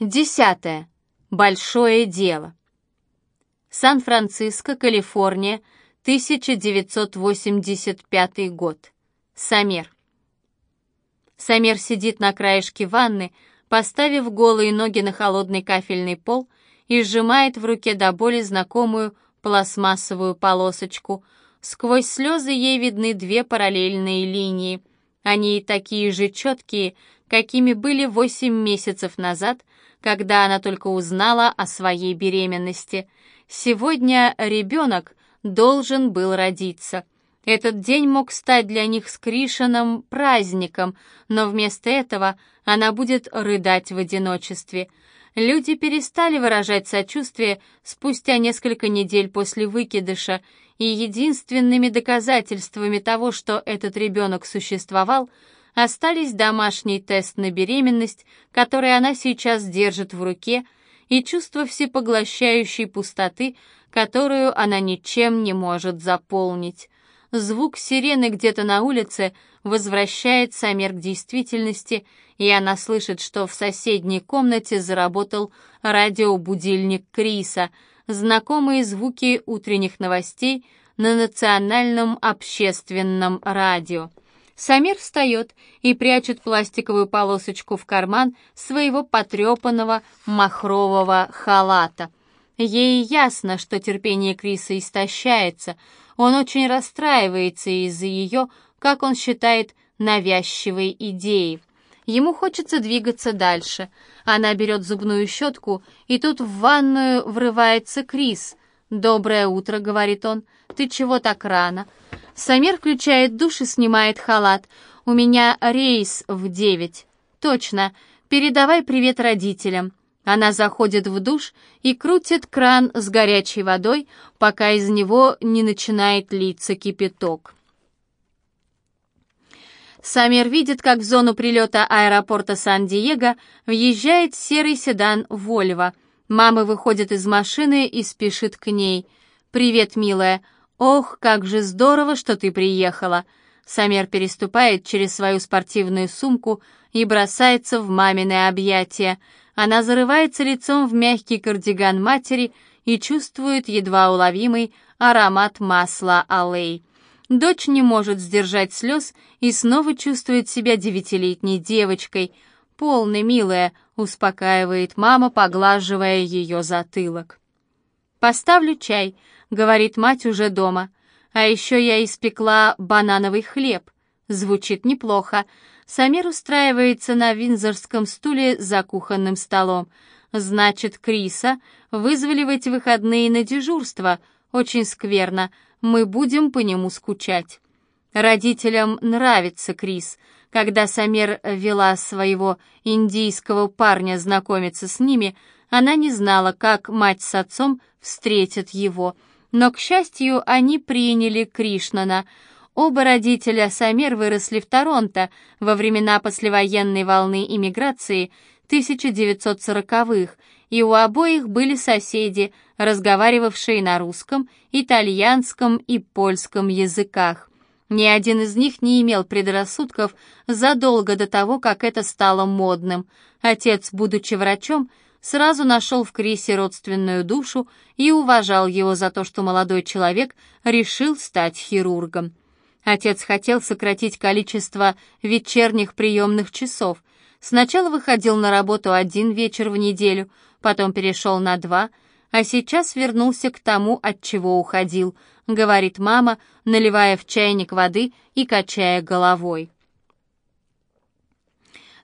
Десятое. Большое дело. Сан-Франциско, Калифорния, 1985 год. Самер. Самер сидит на краешке ванны, поставив голые ноги на холодный кафельный пол и сжимает в руке до боли знакомую пластмассовую полосочку. Сквозь слезы ей видны две параллельные линии. Они такие же четкие, какими были восемь месяцев назад, когда она только узнала о своей беременности. Сегодня ребенок должен был родиться. Этот день мог стать для них с Кришином праздником, но вместо этого она будет рыдать в одиночестве. Люди перестали выражать сочувствие спустя несколько недель после выкидыша, и единственными доказательствами того, что этот ребенок существовал – остались домашний тест на беременность, который она сейчас держит в руке, и чувство всепоглощающей пустоты, которую она ничем не может заполнить. Звук сирены где-то на улице возвращает Самер к действительности, и она слышит, что в соседней комнате заработал радиобудильник Криса, знакомые звуки утренних новостей на национальном общественном радио. Самир встает и прячет пластиковую полосочку в карман своего потрепанного махрового халата. Ей ясно, что терпение Криса истощается. Он очень расстраивается из-за ее, как он считает, навязчивой идеи. Ему хочется двигаться дальше. Она берет зубную щетку, и тут в ванную врывается Крис. «Доброе утро», — говорит он. «Ты чего так рано?» Самир включает душ и снимает халат. «У меня рейс в девять». «Точно. Передавай привет родителям». Она заходит в душ и крутит кран с горячей водой, пока из него не начинает литься кипяток. Самир видит, как в зону прилета аэропорта Сан-Диего въезжает серый седан «Вольво». Мама выходит из машины и спешит к ней. «Привет, милая. «Ох, как же здорово, что ты приехала!» Самер переступает через свою спортивную сумку и бросается в мамины объятия. Она зарывается лицом в мягкий кардиган матери и чувствует едва уловимый аромат масла аллей. Дочь не может сдержать слез и снова чувствует себя девятилетней девочкой. «Полный, милая», — успокаивает мама, поглаживая ее затылок. «Поставлю чай», — говорит мать уже дома. «А еще я испекла банановый хлеб». Звучит неплохо. Самир устраивается на винзорском стуле за кухонным столом. «Значит, Криса вызвали в эти выходные на дежурство. Очень скверно. Мы будем по нему скучать». Родителям нравится Крис. Когда Самер вела своего индийского парня знакомиться с ними, она не знала, как мать с отцом встретят его — но, к счастью, они приняли Кришнана. Оба родителя Самир выросли в Торонто во времена послевоенной волны иммиграции 1940-х, и у обоих были соседи, разговаривавшие на русском, итальянском и польском языках. Ни один из них не имел предрассудков задолго до того, как это стало модным. Отец, будучи врачом, сразу нашел в Крисе родственную душу и уважал его за то, что молодой человек решил стать хирургом. Отец хотел сократить количество вечерних приемных часов. Сначала выходил на работу один вечер в неделю, потом перешел на два, а сейчас вернулся к тому, от чего уходил, говорит мама, наливая в чайник воды и качая головой.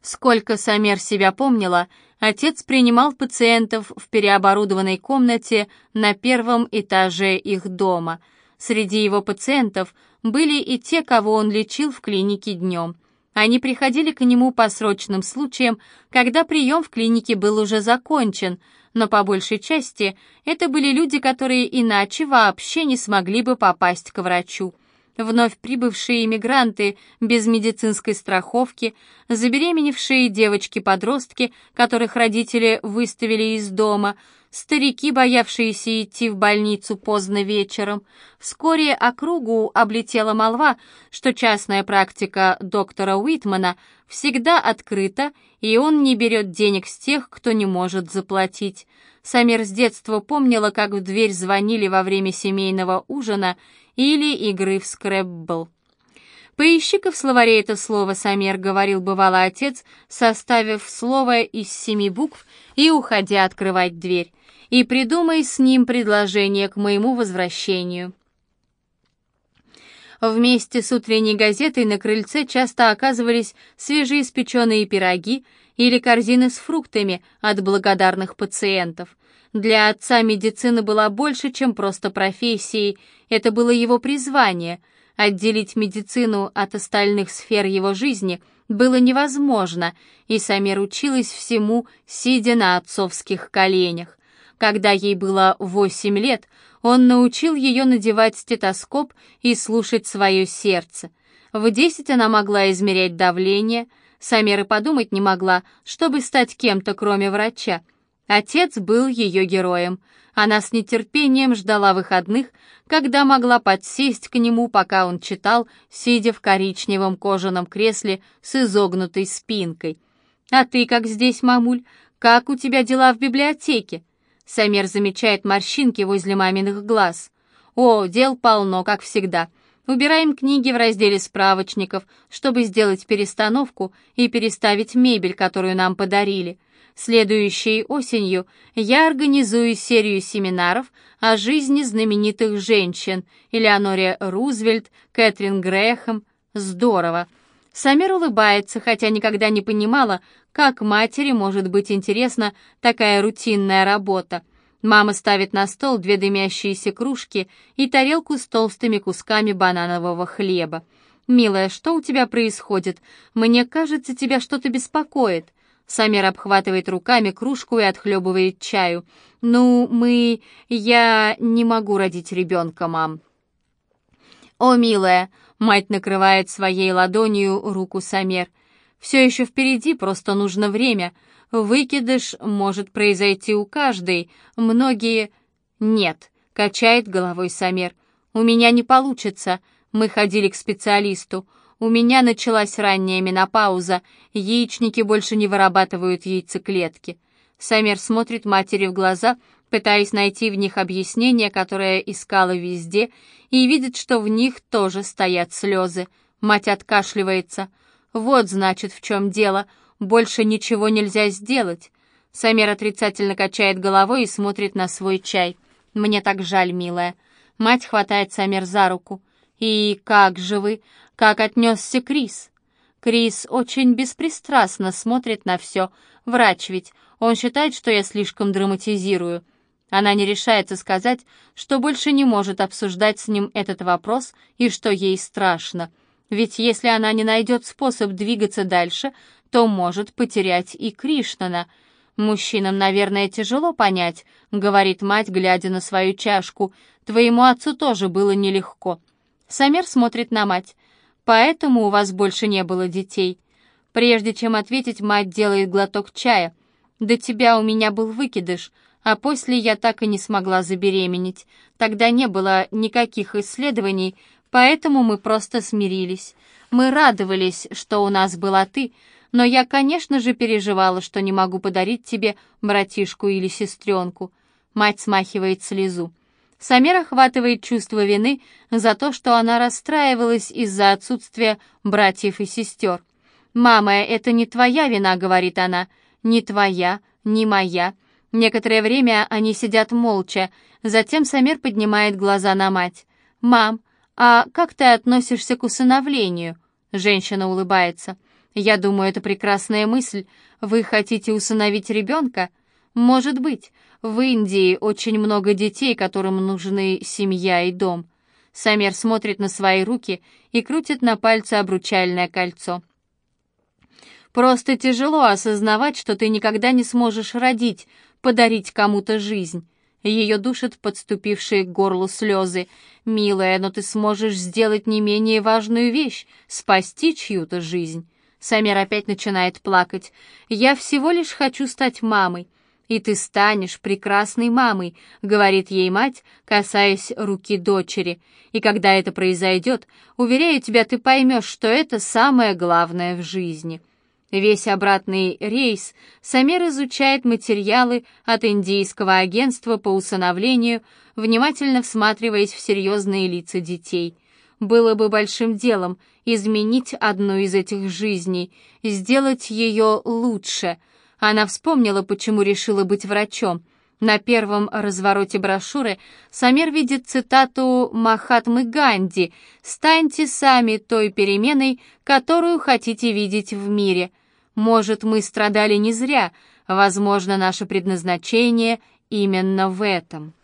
Сколько Самер себя помнила, отец принимал пациентов в переоборудованной комнате на первом этаже их дома. Среди его пациентов были и те, кого он лечил в клинике днем. Они приходили к нему по срочным случаям, когда прием в клинике был уже закончен, но по большей части это были люди, которые иначе вообще не смогли бы попасть к врачу. Вновь прибывшие иммигранты без медицинской страховки, забеременевшие девочки-подростки, которых родители выставили из дома, старики, боявшиеся идти в больницу поздно вечером. Вскоре округу облетела молва, что частная практика доктора Уитмана всегда открыта, и он не берет денег с тех, кто не может заплатить. Самир с детства помнила, как в дверь звонили во время семейного ужина или игры в скрэббл. «Поищи-ка в словаре это слово, Самер», — говорил бывало отец, составив слово из семи букв и уходя открывать дверь, «и придумай с ним предложение к моему возвращению». Вместе с утренней газетой на крыльце часто оказывались свежеиспеченные пироги или корзины с фруктами от благодарных пациентов. Для отца медицина была больше, чем просто профессией, это было его призвание — Отделить медицину от остальных сфер его жизни было невозможно, и Самир училась всему, сидя на отцовских коленях. Когда ей было восемь лет, он научил ее надевать стетоскоп и слушать свое сердце. В десять она могла измерять давление, Самир и подумать не могла, чтобы стать кем-то, кроме врача. Отец был ее героем. Она с нетерпением ждала выходных, когда могла подсесть к нему, пока он читал, сидя в коричневом кожаном кресле с изогнутой спинкой. «А ты как здесь, мамуль? Как у тебя дела в библиотеке?» Самер замечает морщинки возле маминых глаз. «О, дел полно, как всегда. Убираем книги в разделе справочников, чтобы сделать перестановку и переставить мебель, которую нам подарили. Следующей осенью я организую серию семинаров о жизни знаменитых женщин Элеоноре Рузвельт, Кэтрин Грэхэм. Здорово. Самир улыбается, хотя никогда не понимала, как матери может быть интересна такая рутинная работа. Мама ставит на стол две дымящиеся кружки и тарелку с толстыми кусками бананового хлеба. «Милая, что у тебя происходит? Мне кажется, тебя что-то беспокоит». Самир обхватывает руками кружку и отхлебывает чаю. «Ну, мы... Я не могу родить ребенка, мам». «О, милая!» — мать накрывает своей ладонью руку Самер. «Все еще впереди, просто нужно время. Выкидыш может произойти у каждой. Многие...» «Нет», — качает головой Самер. «У меня не получится. Мы ходили к специалисту. У меня началась ранняя менопауза, яичники больше не вырабатывают яйцеклетки. Самер смотрит матери в глаза, пытаясь найти в них объяснение, которое искала везде, и видит, что в них тоже стоят слезы. Мать откашливается. «Вот, значит, в чем дело. Больше ничего нельзя сделать». Самер отрицательно качает головой и смотрит на свой чай. «Мне так жаль, милая». Мать хватает Самер за руку. «И как же вы? Как отнесся Крис?» Крис очень беспристрастно смотрит на все. Врач ведь. Он считает, что я слишком драматизирую. Она не решается сказать, что больше не может обсуждать с ним этот вопрос и что ей страшно. Ведь если она не найдет способ двигаться дальше, то может потерять и Кришнана. «Мужчинам, наверное, тяжело понять», — говорит мать, глядя на свою чашку. «Твоему отцу тоже было нелегко». Самер смотрит на мать. «Поэтому у вас больше не было детей?» Прежде чем ответить, мать делает глоток чая. «До тебя у меня был выкидыш, а после я так и не смогла забеременеть. Тогда не было никаких исследований, поэтому мы просто смирились. Мы радовались, что у нас была ты, но я, конечно же, переживала, что не могу подарить тебе братишку или сестренку». Мать смахивает слезу. Самир охватывает чувство вины за то, что она расстраивалась из-за отсутствия братьев и сестер. «Мама, это не твоя вина», — говорит она. «Не твоя, не моя». Некоторое время они сидят молча. Затем Самир поднимает глаза на мать. «Мам, а как ты относишься к усыновлению?» Женщина улыбается. «Я думаю, это прекрасная мысль. Вы хотите усыновить ребенка?» «Может быть. В Индии очень много детей, которым нужны семья и дом. Самер смотрит на свои руки и крутит на пальце обручальное кольцо. Просто тяжело осознавать, что ты никогда не сможешь родить, подарить кому-то жизнь. Ее душат подступившие к горлу слезы. «Милая, но ты сможешь сделать не менее важную вещь — спасти чью-то жизнь». Самер опять начинает плакать. «Я всего лишь хочу стать мамой. И ты станешь прекрасной мамой», — говорит ей мать, касаясь руки дочери. «И когда это произойдет, уверяю тебя, ты поймешь, что это самое главное в жизни». Весь обратный рейс Самир изучает материалы от Индийского агентства по усыновлению, внимательно всматриваясь в серьезные лица детей. Было бы большим делом изменить одну из этих жизней, сделать ее лучше — она вспомнила, почему решила быть врачом. На первом развороте брошюры Самир видит цитату Махатмы Ганди «Станьте сами той переменой, которую хотите видеть в мире». Может, мы страдали не зря, возможно, наше предназначение именно в этом.